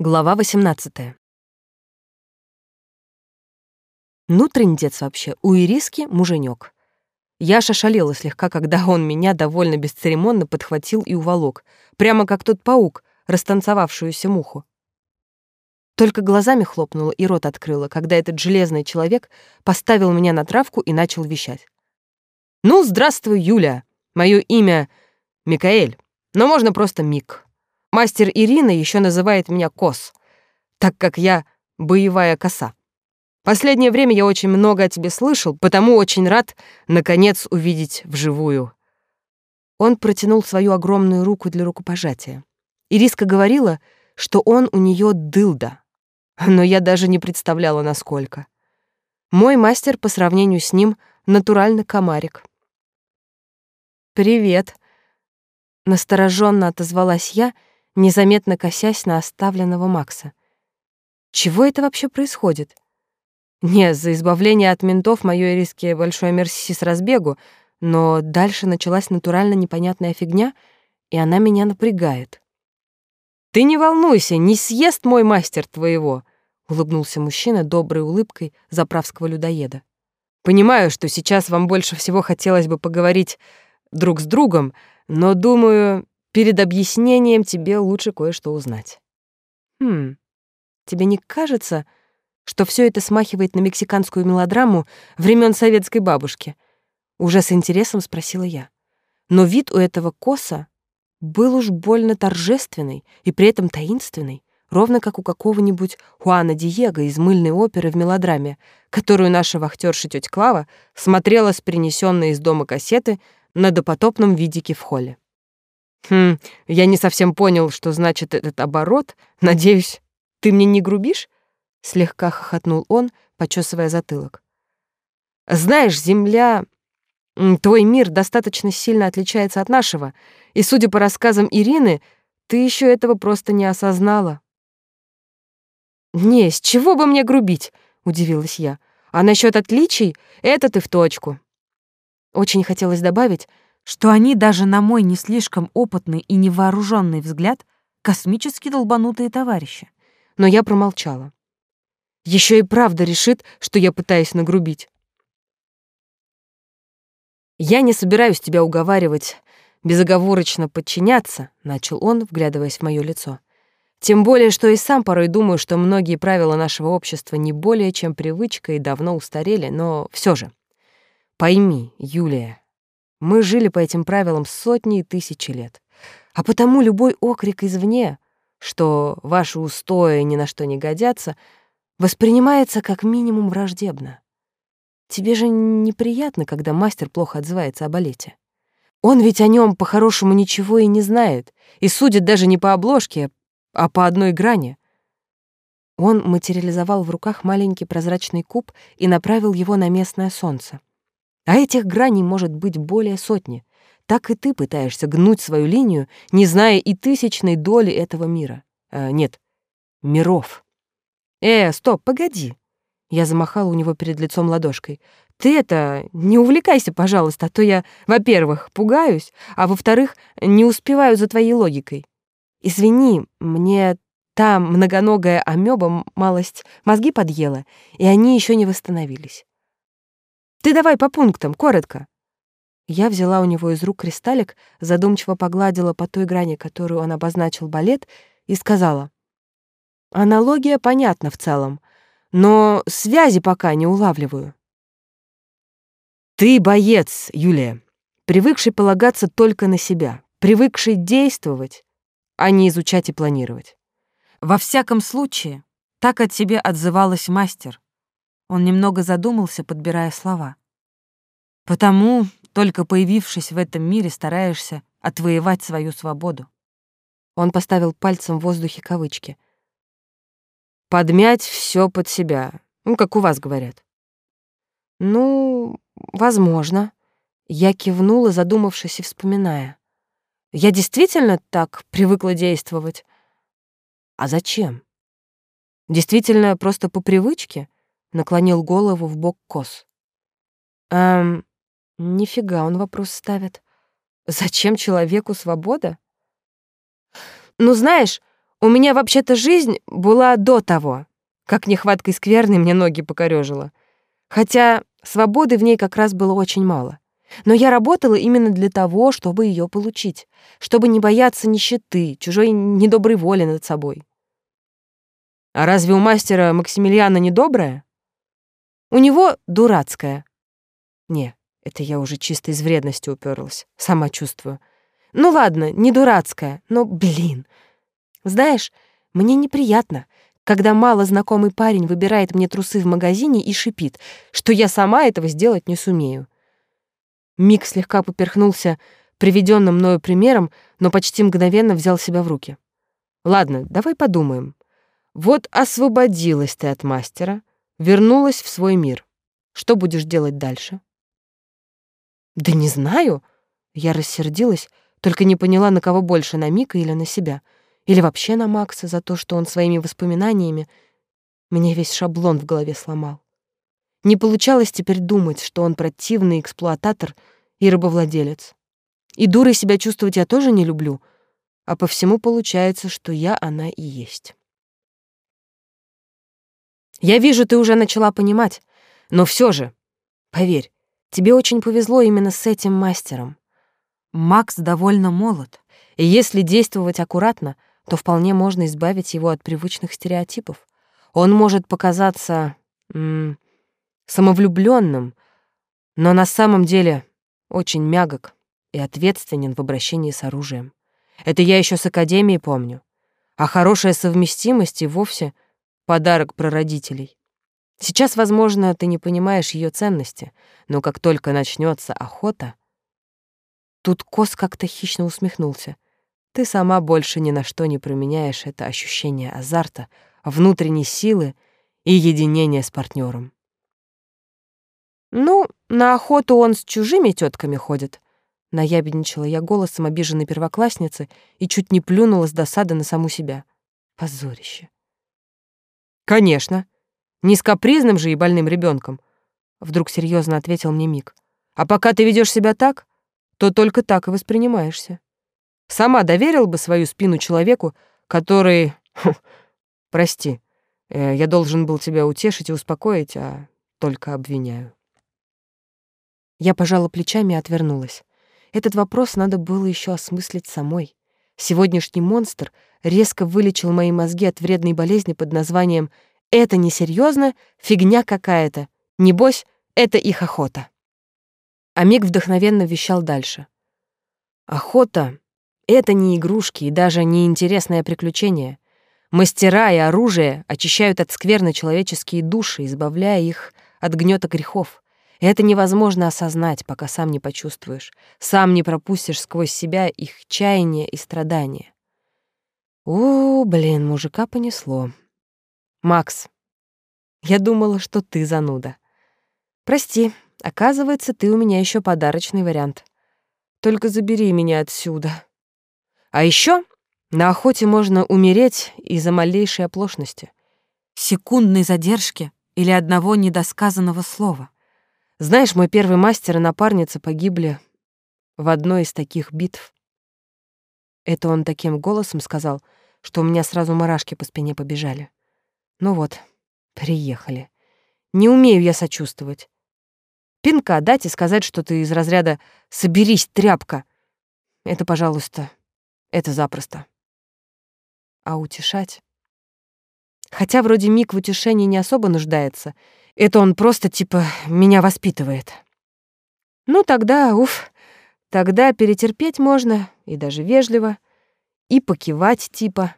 Глава 18. Ну, трындец вообще, у Ириски муженек. Я шалела слегка, когда он меня довольно бесцеремонно подхватил и уволок, прямо как тот паук, растанцевавшуюся муху. Только глазами хлопнула и рот открыла, когда этот железный человек поставил меня на травку и начал вещать. «Ну, здравствуй, Юля. Мое имя Микаэль, но можно просто Мик. Мастер Ирина еще называет меня Кос, так как я боевая коса. Последнее время я очень много о тебе слышал, потому очень рад, наконец, увидеть вживую». Он протянул свою огромную руку для рукопожатия. Ириска говорила, что он у нее дылда, но я даже не представляла, насколько. Мой мастер по сравнению с ним натурально комарик. «Привет», — настороженно отозвалась я, — незаметно косясь на оставленного Макса. Чего это вообще происходит? Не, за избавление от ментов моё риски большой мерси с разбегу, но дальше началась натурально непонятная фигня, и она меня напрягает. «Ты не волнуйся, не съест мой мастер твоего», — улыбнулся мужчина доброй улыбкой заправского людоеда. «Понимаю, что сейчас вам больше всего хотелось бы поговорить друг с другом, но, думаю, Перед объяснением тебе лучше кое-что узнать. Хм, тебе не кажется, что все это смахивает на мексиканскую мелодраму времен советской бабушки? Уже с интересом спросила я. Но вид у этого коса был уж больно торжественный и при этом таинственный, ровно как у какого-нибудь Хуана Диего из мыльной оперы в мелодраме, которую наша вахтерша тетя Клава смотрела с принесенной из дома кассеты на допотопном видике в холле. Хм, я не совсем понял, что значит этот оборот. Надеюсь, ты мне не грубишь? Слегка хохотнул он, почесывая затылок. Знаешь, Земля, твой мир достаточно сильно отличается от нашего, и, судя по рассказам Ирины, ты еще этого просто не осознала. «Не, с чего бы мне грубить?» — удивилась я. «А насчет отличий — это ты в точку». Очень хотелось добавить, что они даже на мой не слишком опытный и невооруженный взгляд космически долбанутые товарищи. Но я промолчала. Еще и правда решит, что я пытаюсь нагрубить. «Я не собираюсь тебя уговаривать безоговорочно подчиняться», — начал он, вглядываясь в мое лицо. «Тем более, что и сам порой думаю, что многие правила нашего общества не более чем привычка и давно устарели, но все же. Пойми, Юлия, мы жили по этим правилам сотни и тысячи лет. А потому любой окрик извне, что ваши устои ни на что не годятся, воспринимается как минимум враждебно. Тебе же неприятно, когда мастер плохо отзывается о балете. Он ведь о нем по-хорошему ничего и не знает, и судит даже не по обложке, а по одной грани. Он материализовал в руках маленький прозрачный куб и направил его на местное солнце. А этих граней может быть более сотни. Так и ты пытаешься гнуть свою линию, не зная и тысячной доли этого мира. Э, нет, миров. Э, стоп, погоди. Я замахала у него перед лицом ладошкой. Ты это, не увлекайся, пожалуйста, а то я, во-первых, пугаюсь, а во-вторых, не успеваю за твоей логикой. Извини, мне та многоногая амеба малость мозги подъела, и они еще не восстановились. Ты давай по пунктам, коротко. Я взяла у него из рук кристаллик, задумчиво погладила по той грани, которую он обозначил балет, и сказала. Аналогия понятна в целом, но связи пока не улавливаю. Ты боец, Юлия, привыкший полагаться только на себя, привыкший действовать, а не изучать и планировать. Во всяком случае, так от тебе отзывалась мастер. Он немного задумался, подбирая слова. Потому, только появившись в этом мире, стараешься отвоевать свою свободу. Он поставил пальцем в воздухе кавычки. Подмять все под себя, ну, как у вас говорят. Ну, возможно. Я кивнула, задумавшись и вспоминая. Я действительно так привыкла действовать. А зачем? Действительно, просто по привычке? Наклонил голову в бок Кос. Эм, нифига он вопрос ставит. Зачем человеку свобода? Ну, знаешь, У меня вообще-то жизнь была до того, как нехваткой скверной мне ноги покорёжило. Хотя свободы в ней как раз было очень мало. Но я работала именно для того, чтобы ее получить, чтобы не бояться нищеты, чужой недоброй воли над собой. А разве у мастера Максимилиана недобрая? У него дурацкая. Не, это я уже чисто из вредности уперлась, сама чувствую. Ну ладно, не дурацкая, но, блин. Знаешь, мне неприятно, когда малознакомый парень выбирает мне трусы в магазине и шипит, что я сама этого сделать не сумею. Мик слегка поперхнулся приведенным мною примером, но почти мгновенно взял себя в руки. Ладно, давай подумаем. Вот освободилась ты от мастера, вернулась в свой мир. Что будешь делать дальше? Да не знаю. Я рассердилась, только не поняла, на кого больше, на Мика или на себя. Или вообще на Макса за то, что он своими воспоминаниями мне весь шаблон в голове сломал. Не получалось теперь думать, что он противный эксплуататор и рабовладелец. И дурой себя чувствовать я тоже не люблю, а по всему получается, что я она и есть. Я вижу, ты уже начала понимать, но все же, поверь, тебе очень повезло именно с этим мастером. Макс довольно молод, и если действовать аккуратно, то вполне можно избавить его от привычных стереотипов. Он может показаться самовлюбленным, но на самом деле очень мягок и ответственен в обращении с оружием. Это я еще с академии помню. А хорошая совместимость и вовсе — Подарок прародителей. Сейчас, возможно, ты не понимаешь ее ценности, но как только начнется охота... Тут Кос как-то хищно усмехнулся. Ты сама больше ни на что не променяешь это ощущение азарта, внутренней силы и единения с партнером. Ну, на охоту он с чужими тетками ходит. Наябедничала я голосом обиженной первоклассницы и чуть не плюнула с досады на саму себя. Позорище. Конечно. Не с капризным же и больным ребенком. Вдруг серьезно ответил мне Мик. А пока ты ведешь себя так, то только так и воспринимаешься. Сама доверил бы свою спину человеку, который... Прости, э, я должен был тебя утешить и успокоить, а только обвиняю. Я пожала плечами и отвернулась. Этот вопрос надо было еще осмыслить самой. Сегодняшний монстр резко вылечил мои мозги от вредной болезни под названием «Это несерьезно, фигня какая-то. Небось, это их охота». А Миг вдохновенно вещал дальше. «Охота — это не игрушки и даже не интересное приключение. Мастера и оружие очищают от скверны человеческие души, избавляя их от гнета грехов. Это невозможно осознать, пока сам не почувствуешь, сам не пропустишь сквозь себя их чаяние и страдания. У, блин, мужика понесло. Макс, я думала, что ты зануда. Прости, оказывается, ты у меня еще подарочный вариант. Только забери меня отсюда. А еще на охоте можно умереть из-за малейшей оплошности, секундной задержки или одного недосказанного слова. Знаешь, мой первый мастер и напарница погибли в одной из таких битв. Это он таким голосом сказал, что у меня сразу мурашки по спине побежали. Ну вот, приехали. Не умею я сочувствовать. Пинка дать и сказать, что ты из разряда «соберись, тряпка». Это, пожалуйста, это запросто. А утешать? Хотя вроде Мик в утешении не особо нуждается — это он просто типа меня воспитывает. Ну тогда, уф, тогда перетерпеть можно, и даже вежливо, и покивать типа.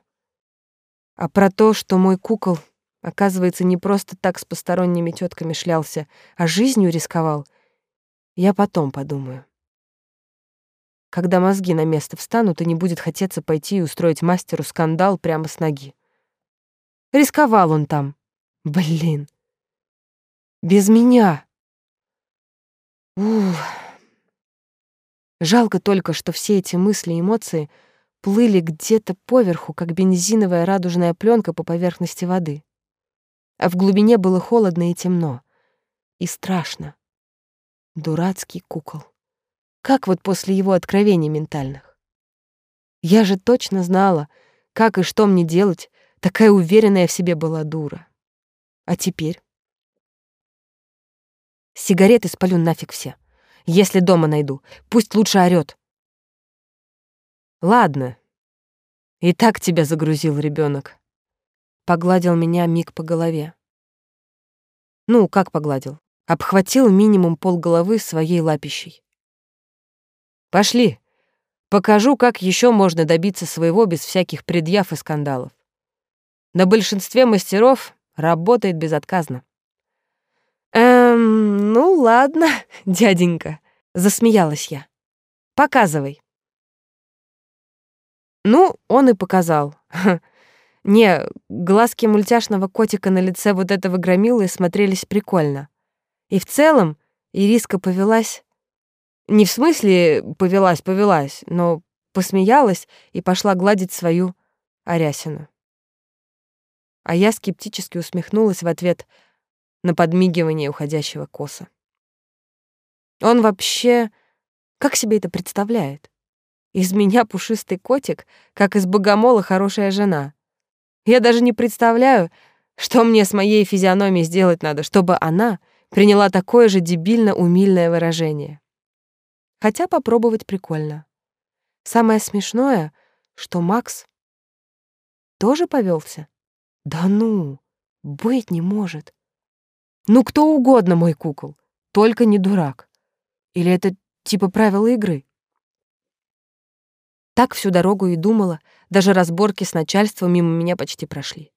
А про то, что мой кукол, оказывается, не просто так с посторонними тетками шлялся, а жизнью рисковал, я потом подумаю. Когда мозги на место встанут, и не будет хотеться пойти и устроить мастеру скандал прямо с ноги. Рисковал он там. Блин. Без меня. Ух. Жалко только, что все эти мысли и эмоции плыли где-то поверху, как бензиновая радужная пленка по поверхности воды. А в глубине было холодно и темно. И страшно. Дурацкий кукол. Как вот после его откровений ментальных. Я же точно знала, как и что мне делать. Такая уверенная в себе была дура. А теперь? Сигареты спалю нафиг все. Если дома найду, пусть лучше орёт. Ладно. И так тебя загрузил ребенок. Погладил меня миг по голове. Ну, как погладил? Обхватил минимум полголовы своей лапищей. Пошли. Покажу, как еще можно добиться своего без всяких предъяв и скандалов. На большинстве мастеров работает безотказно. «Эм, ну ладно, дяденька», — засмеялась я. «Показывай». Ну, он и показал. Не, глазки мультяшного котика на лице вот этого громилы смотрелись прикольно. И в целом Ириска повелась... Не в смысле повелась-повелась, но посмеялась и пошла гладить свою Арясину. А я скептически усмехнулась в ответ на подмигивание уходящего коса. Он вообще... Как себе это представляет? Из меня пушистый котик, как из богомола хорошая жена. Я даже не представляю, что мне с моей физиономией сделать надо, чтобы она приняла такое же дебильно-умильное выражение. Хотя попробовать прикольно. Самое смешное, что Макс тоже повелся. Да ну, быть не может. Ну, кто угодно мой кукол, только не дурак. Или это типа правила игры? Так всю дорогу и думала, даже разборки с начальством мимо меня почти прошли.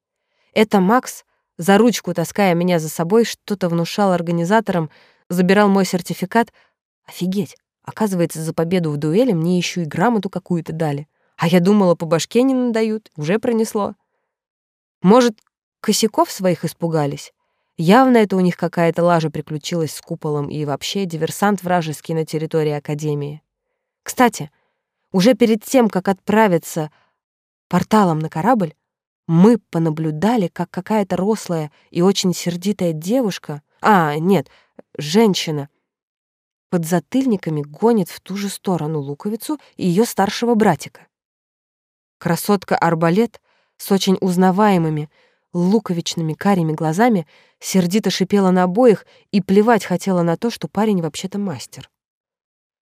Это Макс, за ручку таская меня за собой, что-то внушал организаторам, забирал мой сертификат. Офигеть, оказывается, за победу в дуэли мне еще и грамоту какую-то дали. А я думала, по башке не надают, уже пронесло. Может, косяков своих испугались? Явно это у них какая-то лажа приключилась с куполом и вообще диверсант вражеский на территории Академии. Кстати, уже перед тем, как отправиться порталом на корабль, мы понаблюдали, как какая-то рослая и очень сердитая девушка, а, нет, женщина, под затыльниками гонит в ту же сторону луковицу и ее старшего братика. Красотка-арбалет с очень узнаваемыми луковичными карими глазами сердито шипела на обоих и плевать хотела на то, что парень вообще-то мастер.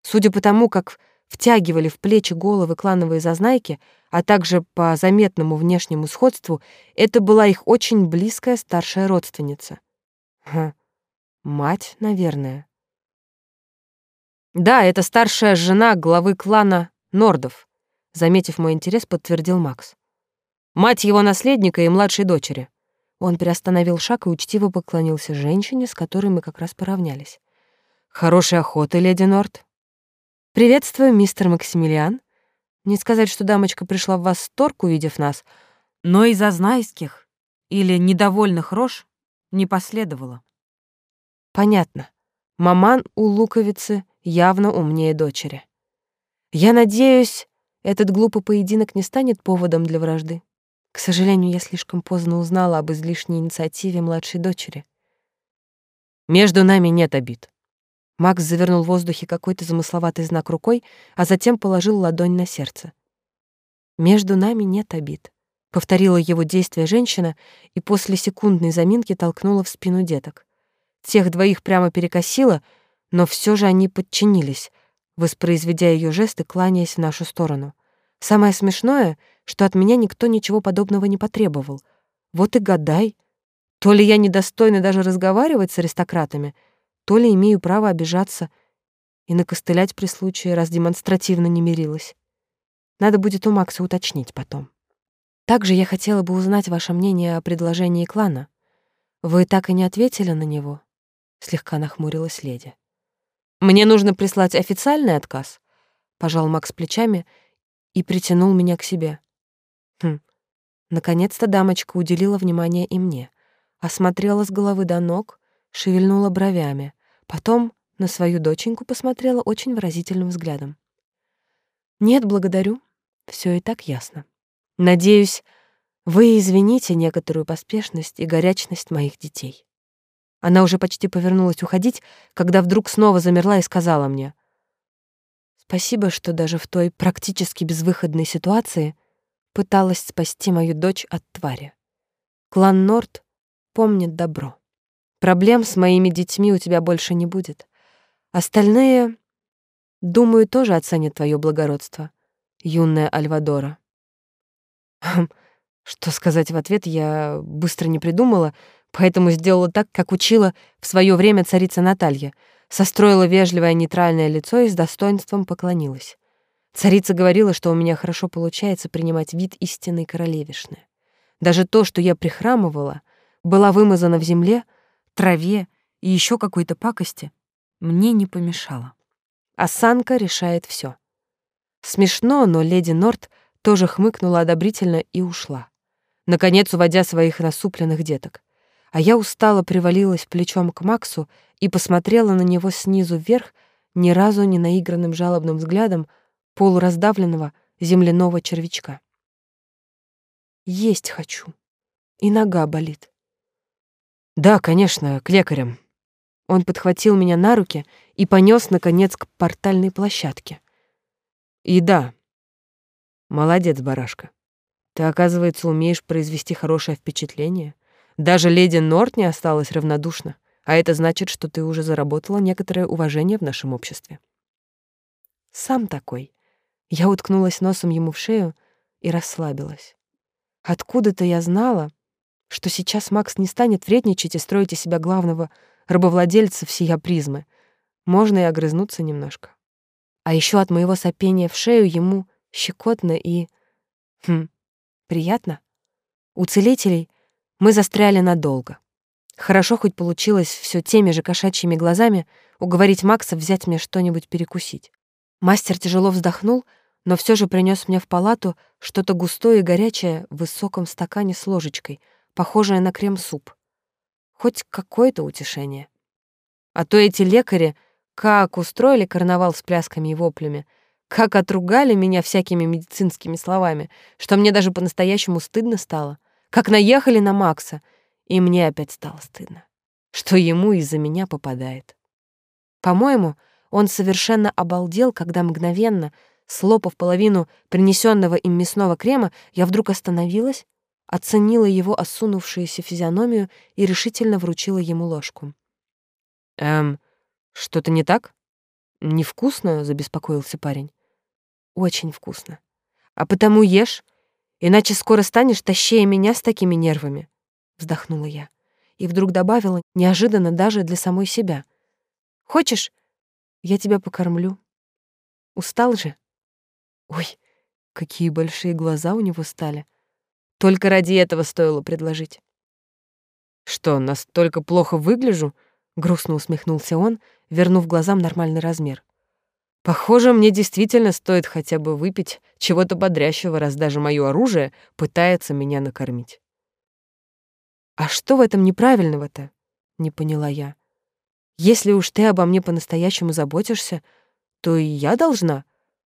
Судя по тому, как втягивали в плечи головы клановые зазнайки, а также по заметному внешнему сходству, это была их очень близкая старшая родственница. Ха, мать, наверное. Да, это старшая жена главы клана Нордов, заметив мой интерес, подтвердил Макс. Мать его наследника и младшей дочери. Он приостановил шаг и учтиво поклонился женщине, с которой мы как раз поравнялись. «Хорошей охоты, леди Норд», «Приветствую, мистер Максимилиан. Не сказать, что дамочка пришла в восторг, увидев нас, но из ознайских или недовольных рож не последовало». «Понятно. Маман у луковицы явно умнее дочери. Я надеюсь, этот глупый поединок не станет поводом для вражды. К сожалению, я слишком поздно узнала об излишней инициативе младшей дочери. Между нами нет обид. Макс завернул в воздухе какой-то замысловатый знак рукой, а затем положил ладонь на сердце. «Между нами нет обид», — повторила его действие женщина и после секундной заминки толкнула в спину деток. Тех двоих прямо перекосило, но все же они подчинились, воспроизведя ее жесты, кланяясь в нашу сторону. Самое смешное, что от меня никто ничего подобного не потребовал. Вот и гадай. То ли я недостойна даже разговаривать с аристократами — то ли имею право обижаться и накостылять при случае, раз демонстративно не мирилась. Надо будет у Макса уточнить потом. Также я хотела бы узнать ваше мнение о предложении клана. Вы так и не ответили на него? Слегка нахмурилась леди. Мне нужно прислать официальный отказ, пожал Макс плечами и притянул меня к себе. Хм. Наконец-то дамочка уделила внимание и мне, осмотрела с головы до ног, шевельнула бровями, потом на свою доченьку посмотрела очень выразительным взглядом. «Нет, благодарю. Все и так ясно. Надеюсь, вы извините некоторую поспешность и горячность моих детей». Она уже почти повернулась уходить, когда вдруг снова замерла и сказала мне, «Спасибо, что даже в той практически безвыходной ситуации пыталась спасти мою дочь от твари. Клан Норд помнит добро. Проблем с моими детьми у тебя больше не будет. Остальные, думаю, тоже оценят твое благородство, юная Альвадора. Хм, что сказать в ответ, я быстро не придумала, поэтому сделала так, как учила в свое время царица Наталья, состроила вежливое нейтральное лицо и с достоинством поклонилась. Царица говорила, что у меня хорошо получается принимать вид истинной королевишны. Даже то, что я прихрамывала, была вымазана в земле, траве и еще какой-то пакости, мне не помешало. Осанка решает все. Смешно, но леди Норт тоже хмыкнула одобрительно и ушла, наконец уводя своих насупленных деток. А я устало привалилась плечом к Максу и посмотрела на него снизу вверх, ни разу не наигранным жалобным взглядом полураздавленного земляного червячка. Есть хочу. И нога болит. Да, конечно, к лекарям. Он подхватил меня на руки и понес наконец к портальной площадке. И да, молодец, барашка. Ты, оказывается, умеешь произвести хорошее впечатление. Даже леди Норт не осталась равнодушна, а это значит, что ты уже заработала некоторое уважение в нашем обществе. Сам такой. Я уткнулась носом ему в шею и расслабилась. Откуда-то я знала, что сейчас Макс не станет вредничать и строить из себя главного рабовладельца всея призмы. Можно и огрызнуться немножко. А еще от моего сопения в шею ему щекотно и... Хм, приятно. У целителей мы застряли надолго. Хорошо хоть получилось все теми же кошачьими глазами уговорить Макса взять мне что-нибудь перекусить. Мастер тяжело вздохнул — но все же принес мне в палату что-то густое и горячее в высоком стакане с ложечкой, похожее на крем-суп. Хоть какое-то утешение. А то эти лекари как устроили карнавал с плясками и воплями, как отругали меня всякими медицинскими словами, что мне даже по-настоящему стыдно стало, как наехали на Макса, и мне опять стало стыдно, что ему из-за меня попадает. По-моему, он совершенно обалдел, когда мгновенно — Слопав половину принесенного им мясного крема, я вдруг остановилась, оценила его осунувшуюся физиономию и решительно вручила ему ложку. «Эм, что-то не так? Невкусно?» — забеспокоился парень. «Очень вкусно. А потому ешь, иначе скоро станешь тащее меня с такими нервами», — вздохнула я. И вдруг добавила, неожиданно даже для самой себя. «Хочешь, я тебя покормлю? Устал же?» Ой, какие большие глаза у него стали. Только ради этого стоило предложить. Что, настолько плохо выгляжу? Грустно усмехнулся он, вернув глазам нормальный размер. Похоже, мне действительно стоит хотя бы выпить чего-то бодрящего, раз даже моё оружие пытается меня накормить. А что в этом неправильного-то? Не поняла я. Если уж ты обо мне по-настоящему заботишься, то и я должна.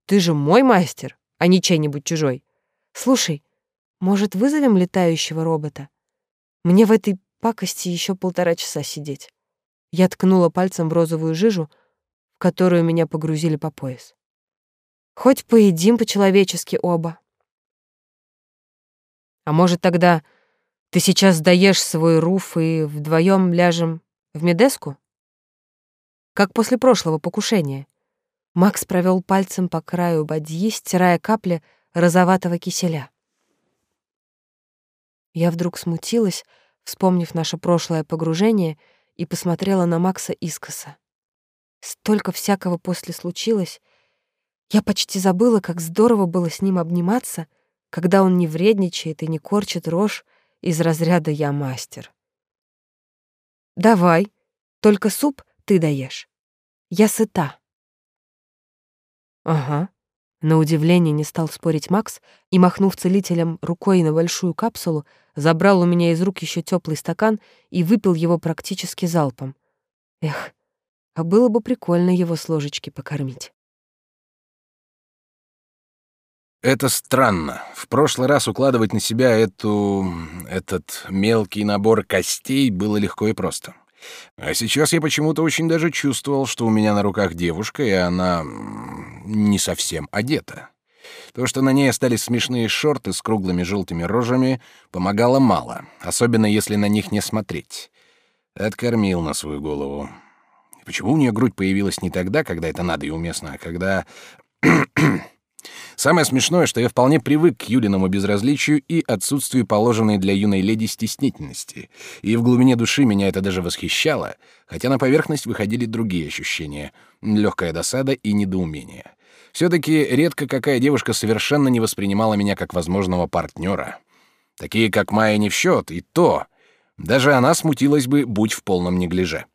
Ты же мой мастер, а не чей-нибудь чужой. Слушай, может, вызовем летающего робота? Мне в этой пакости еще полтора часа сидеть. Я ткнула пальцем в розовую жижу, в которую меня погрузили по пояс. Хоть поедим по-человечески оба. А может, тогда ты сейчас доешь свой руф и вдвоем ляжем в Медеску? Как после прошлого покушения. Макс провел пальцем по краю бадьи, стирая капли розоватого киселя. Я вдруг смутилась, вспомнив наше прошлое погружение, и посмотрела на Макса искоса. Столько всякого после случилось. Я почти забыла, как здорово было с ним обниматься, когда он не вредничает и не корчит рожь из разряда «я мастер». «Давай, только суп ты даешь. Я сыта». Ага. На удивление не стал спорить Макс и, махнув целителем рукой на большую капсулу, забрал у меня из рук еще теплый стакан и выпил его практически залпом. Эх, а было бы прикольно его с ложечки покормить. Это странно. В прошлый раз укладывать на себя эту... этот мелкий набор костей было легко и просто. А сейчас я почему-то очень даже чувствовал, что у меня на руках девушка, и она не совсем одета. То, что на ней остались смешные шорты с круглыми желтыми рожами, помогало мало, особенно если на них не смотреть. Откормил на свою голову. Почему у нее грудь появилась не тогда, когда это надо и уместно, а когда... Самое смешное, что я вполне привык к Юлиному безразличию и отсутствию положенной для юной леди стеснительности, и в глубине души меня это даже восхищало, хотя на поверхность выходили другие ощущения — легкая досада и недоумение. Все-таки редко какая девушка совершенно не воспринимала меня как возможного партнера. Такие, как Майя, не в счет, и то. Даже она смутилась бы, будь в полном неглиже.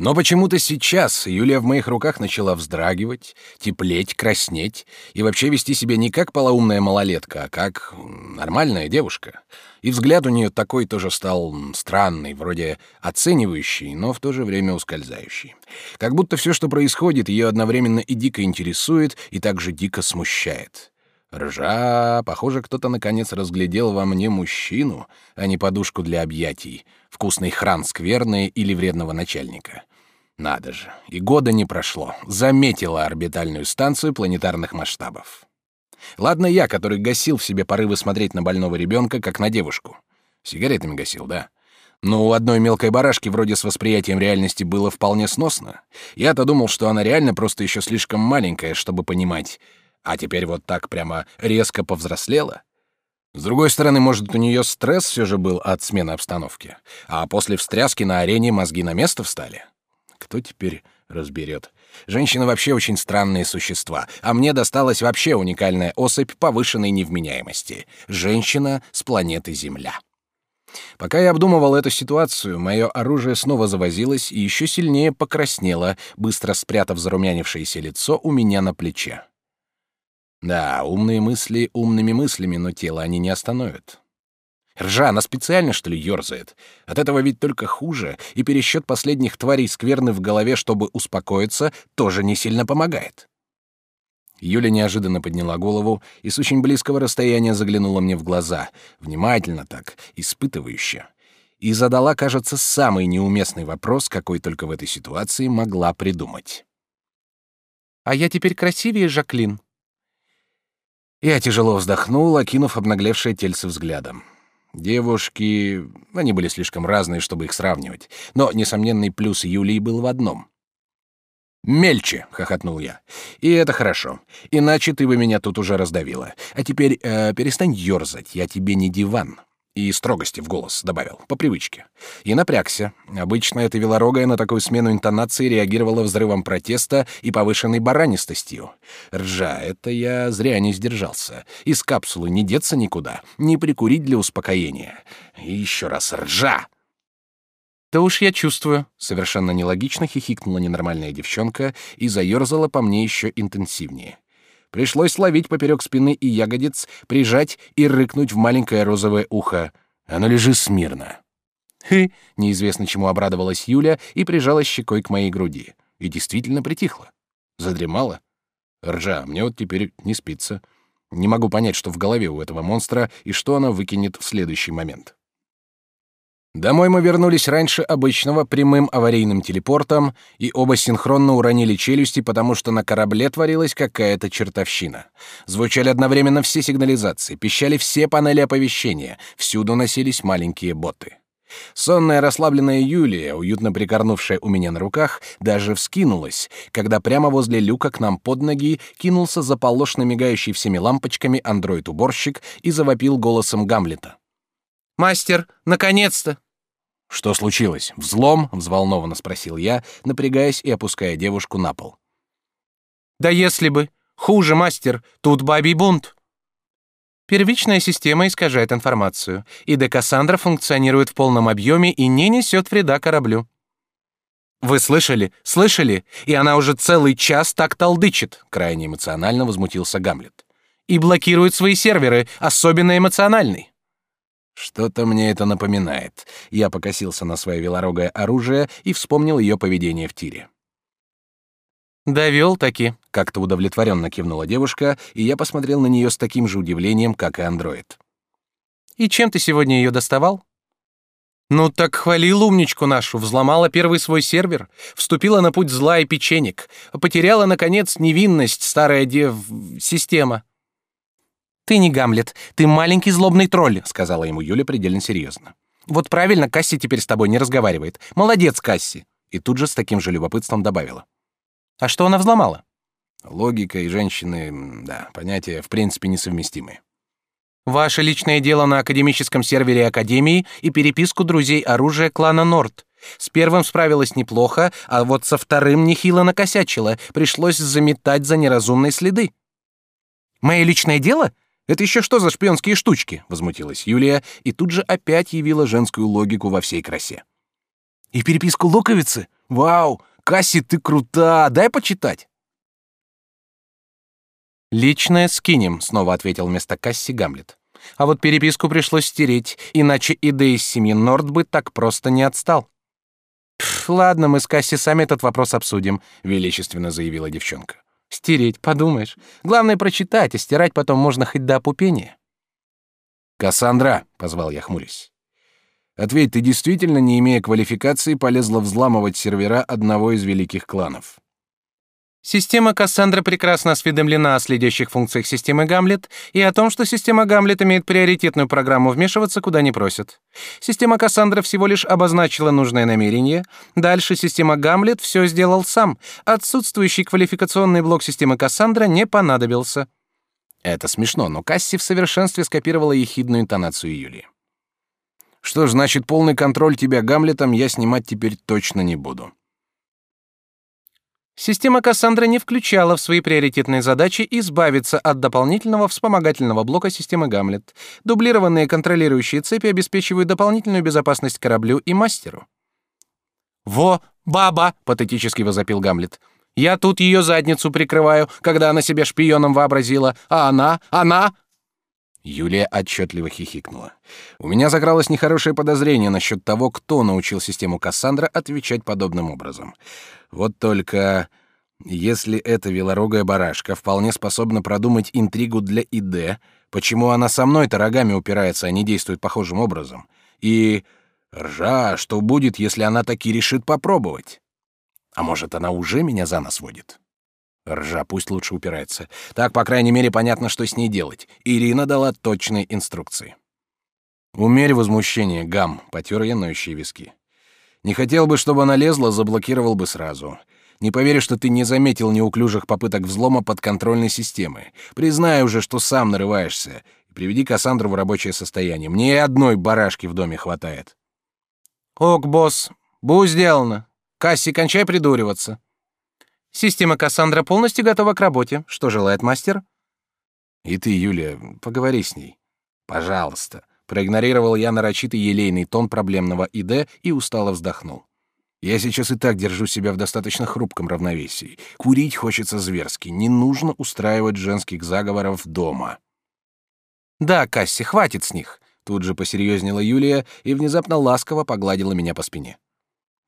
Но почему-то сейчас Юлия в моих руках начала вздрагивать, теплеть, краснеть и вообще вести себя не как полоумная малолетка, а как нормальная девушка. И взгляд у нее такой тоже стал странный, вроде оценивающий, но в то же время ускользающий. Как будто все, что происходит, ее одновременно и дико интересует, и также дико смущает. Ржа, похоже, кто-то наконец разглядел во мне мужчину, а не подушку для объятий, вкусный хран скверный или вредного начальника. Надо же, и года не прошло. Заметила орбитальную станцию планетарных масштабов. Ладно я, который гасил в себе порывы смотреть на больного ребенка, как на девушку. Сигаретами гасил, да. Но у одной мелкой барашки вроде с восприятием реальности было вполне сносно. Я-то думал, что она реально просто еще слишком маленькая, чтобы понимать. А теперь вот так прямо резко повзрослела. С другой стороны, может, у нее стресс все же был от смены обстановки. А после встряски на арене мозги на место встали. Кто теперь разберет? Женщины вообще очень странные существа, а мне досталась вообще уникальная особь повышенной невменяемости. Женщина с планеты Земля. Пока я обдумывал эту ситуацию, мое оружие снова завозилось и еще сильнее покраснело, быстро спрятав зарумянившееся лицо у меня на плече. Да, умные мысли умными мыслями, но тело они не остановят. Ржа, она специально, что ли, ёрзает? От этого ведь только хуже, и пересчет последних тварей скверны в голове, чтобы успокоиться, тоже не сильно помогает. Юля неожиданно подняла голову и с очень близкого расстояния заглянула мне в глаза, внимательно так, испытывающе, и задала, кажется, самый неуместный вопрос, какой только в этой ситуации могла придумать. «А я теперь красивее, Жаклин?» Я тяжело вздохнул, окинув обнаглевшее тельце взглядом. Девушки, они были слишком разные, чтобы их сравнивать. Но несомненный плюс Юлии был в одном. «Мельче!» — хохотнул я. «И это хорошо. Иначе ты бы меня тут уже раздавила. А теперь э, перестань ёрзать, я тебе не диван». И строгости в голос добавил, по привычке. И напрягся. Обычно эта велорогая на такую смену интонации реагировала взрывом протеста и повышенной баранистостью. Ржа, это я зря не сдержался. Из капсулы не деться никуда, не прикурить для успокоения. И еще раз ржа! «Да уж я чувствую», — совершенно нелогично хихикнула ненормальная девчонка и заерзала по мне еще интенсивнее. Пришлось ловить поперек спины и ягодиц, прижать и рыкнуть в маленькое розовое ухо. Оно лежит смирно. Хы, неизвестно чему обрадовалась Юля и прижала щекой к моей груди. И действительно притихла. Задремала. Ржа, мне вот теперь не спится. Не могу понять, что в голове у этого монстра и что она выкинет в следующий момент. Домой мы вернулись раньше обычного прямым аварийным телепортом, и оба синхронно уронили челюсти, потому что на корабле творилась какая-то чертовщина. Звучали одновременно все сигнализации, пищали все панели оповещения, всюду носились маленькие боты. Сонная расслабленная Юлия, уютно прикорнувшая у меня на руках, даже вскинулась, когда прямо возле люка к нам под ноги кинулся заполошно мигающий всеми лампочками андроид-уборщик и завопил голосом Гамлета. Мастер, наконец-то!» «Что случилось? Взлом?» — взволнованно спросил я, напрягаясь и опуская девушку на пол. «Да если бы! Хуже, мастер! Тут бабий бунт!» Первичная система искажает информацию, и Декассандра функционирует в полном объеме и не несет вреда кораблю. «Вы слышали? Слышали? И она уже целый час так толдычит!» — крайне эмоционально возмутился Гамлет. «И блокирует свои серверы, особенно эмоциональный. Что-то мне это напоминает. Я покосился на свое велорогое оружие и вспомнил ее поведение в тире. «Довел таки», — как-то удовлетворенно кивнула девушка, и я посмотрел на нее с таким же удивлением, как и андроид. «И чем ты сегодня ее доставал?» Ну так хвалил умничку нашу, взломала первый свой сервер, вступила на путь зла и печенек, потеряла, наконец, невинность старая дев... система. «Ты не Гамлет, ты маленький злобный тролль», — сказала ему Юля предельно серьезно. «Вот правильно, Касси теперь с тобой не разговаривает. Молодец, Касси!» И тут же с таким же любопытством добавила. «А что она взломала?» Логика и женщины, да, понятия в принципе несовместимы. Ваше личное дело на академическом сервере Академии и переписку друзей оружия клана Норд. С первым справилась неплохо, а вот со вторым нехило накосячила, пришлось заметать за неразумные следы. Мое личное дело? Это еще что за шпионские штучки? Возмутилась Юлия и тут же опять явила женскую логику во всей красе. И переписку луковицы? Вау, Касси, ты крута, дай почитать. «Личное скинем», — снова ответил вместо Касси Гамлет. «А вот переписку пришлось стереть, иначе идея из семьи Норд бы так просто не отстал». «Ладно, мы с Касси сами этот вопрос обсудим», — величественно заявила девчонка. «Стереть, подумаешь. Главное прочитать, а стирать потом можно хоть до опупения». «Кассандра», — позвал я, хмурясь. «Ответь, ты действительно, не имея квалификации, полезла взламывать сервера одного из великих кланов?» Система Кассандра прекрасно осведомлена о следующих функциях системы Гамлет и о том, что система Гамлет имеет приоритетную программу вмешиваться куда не просит. Система Кассандра всего лишь обозначила нужное намерение. Дальше система Гамлет все сделал сам. Отсутствующий квалификационный блок системы Кассандра не понадобился. Это смешно, но Касси в совершенстве скопировала ехидную интонацию Юлии. Что ж, значит, полный контроль тебя Гамлетом я снимать теперь точно не буду. Система Кассандра не включала в свои приоритетные задачи избавиться от дополнительного вспомогательного блока системы Гамлет. Дублированные контролирующие цепи обеспечивают дополнительную безопасность кораблю и мастеру. «Во, баба!» — патетически возопил Гамлет. «Я тут ее задницу прикрываю, когда она себя шпионом вообразила, а она, она...» Юлия отчетливо хихикнула. У меня закралось нехорошее подозрение насчет того, кто научил систему Кассандра отвечать подобным образом. Вот только если эта велорогая барашка вполне способна продумать интригу для ИД, почему она со мной-то рогами упирается, а не действует похожим образом? И ржа, что будет, если она таки решит попробовать? А может, она уже меня за нос водит? Ржа, пусть лучше упирается. Так, по крайней мере, понятно, что с ней делать. Ирина дала точные инструкции. Умерь возмущение, гам, потер я ноющие виски. Не хотел бы, чтобы она лезла, заблокировал бы сразу. Не поверю, что ты не заметил неуклюжих попыток взлома подконтрольной системы. Признай уже, что сам нарываешься. И приведи Кассандру в рабочее состояние. Мне и одной барашки в доме хватает. Ок, босс, бу сделано. Касси, кончай придуриваться. Система Кассандра полностью готова к работе. Что желает мастер? И ты, Юлия, поговори с ней. Пожалуйста. Проигнорировал я нарочитый елейный тон проблемного ИД и устало вздохнул. Я сейчас и так держу себя в достаточно хрупком равновесии. Курить хочется зверски. Не нужно устраивать женских заговоров дома. Да, Касси, хватит с них. Тут же посерьезнела Юлия и внезапно ласково погладила меня по спине.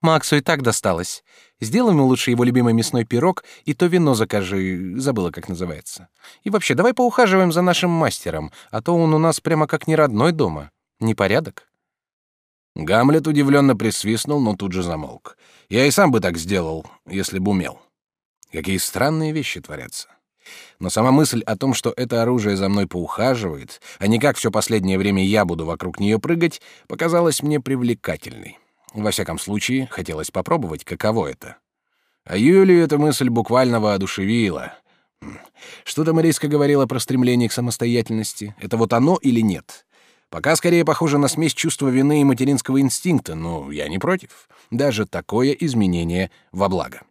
Максу и так досталось. Сделай ему лучше его любимый мясной пирог и то вино закажи, забыла, как называется. И вообще, давай поухаживаем за нашим мастером, а то он у нас прямо как не родной дома. Непорядок. Гамлет удивленно присвистнул, но тут же замолк. Я и сам бы так сделал, если бы умел. Какие странные вещи творятся. Но сама мысль о том, что это оружие за мной поухаживает, а не как все последнее время я буду вокруг нее прыгать, показалась мне привлекательной. Во всяком случае, хотелось попробовать, каково это. А Юлию эта мысль буквально воодушевила. Что там Ириска говорила про стремление к самостоятельности? Это вот оно или нет? Пока скорее похоже на смесь чувства вины и материнского инстинкта, но я не против. Даже такое изменение во благо.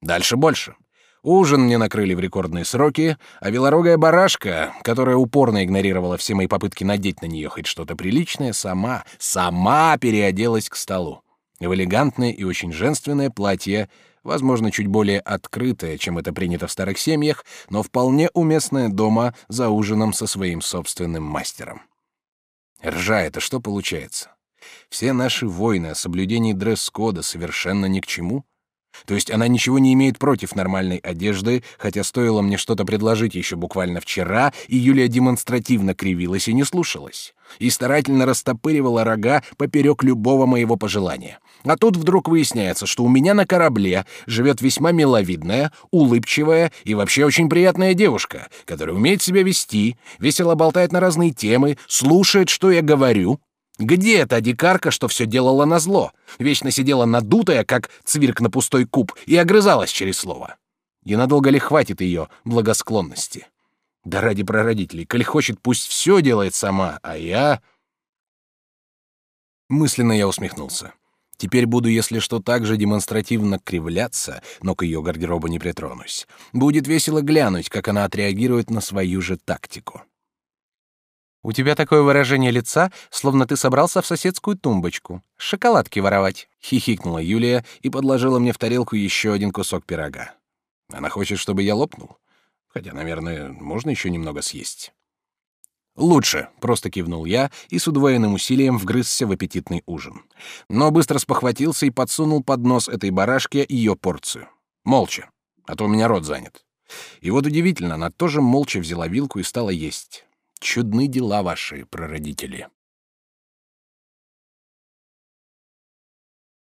Дальше больше. Ужин мне накрыли в рекордные сроки, а велорогая барашка, которая упорно игнорировала все мои попытки надеть на нее хоть что-то приличное, сама, сама переоделась к столу. В элегантное и очень женственное платье, возможно, чуть более открытое, чем это принято в старых семьях, но вполне уместное дома за ужином со своим собственным мастером. Ржа — это что получается? Все наши войны о соблюдении дресс-кода совершенно ни к чему — То есть она ничего не имеет против нормальной одежды, хотя стоило мне что-то предложить еще буквально вчера, и Юлия демонстративно кривилась и не слушалась. И старательно растопыривала рога поперек любого моего пожелания. А тут вдруг выясняется, что у меня на корабле живет весьма миловидная, улыбчивая и вообще очень приятная девушка, которая умеет себя вести, весело болтает на разные темы, слушает, что я говорю, где эта дикарка, что все делала на зло? Вечно сидела надутая, как цвирк на пустой куб, и огрызалась через слово. И надолго ли хватит ее благосклонности? Да ради прародителей, коль хочет, пусть все делает сама, а я... Мысленно я усмехнулся. Теперь буду, если что, так же демонстративно кривляться, но к ее гардеробу не притронусь. Будет весело глянуть, как она отреагирует на свою же тактику. У тебя такое выражение лица, словно ты собрался в соседскую тумбочку. Шоколадки воровать. Хихикнула Юлия и подложила мне в тарелку еще один кусок пирога. Она хочет, чтобы я лопнул. Хотя, наверное, можно еще немного съесть. «Лучше», — просто кивнул я и с удвоенным усилием вгрызся в аппетитный ужин. Но быстро спохватился и подсунул под нос этой барашке ее порцию. Молча, а то у меня рот занят. И вот удивительно, она тоже молча взяла вилку и стала есть. Чудны дела ваши, прародители.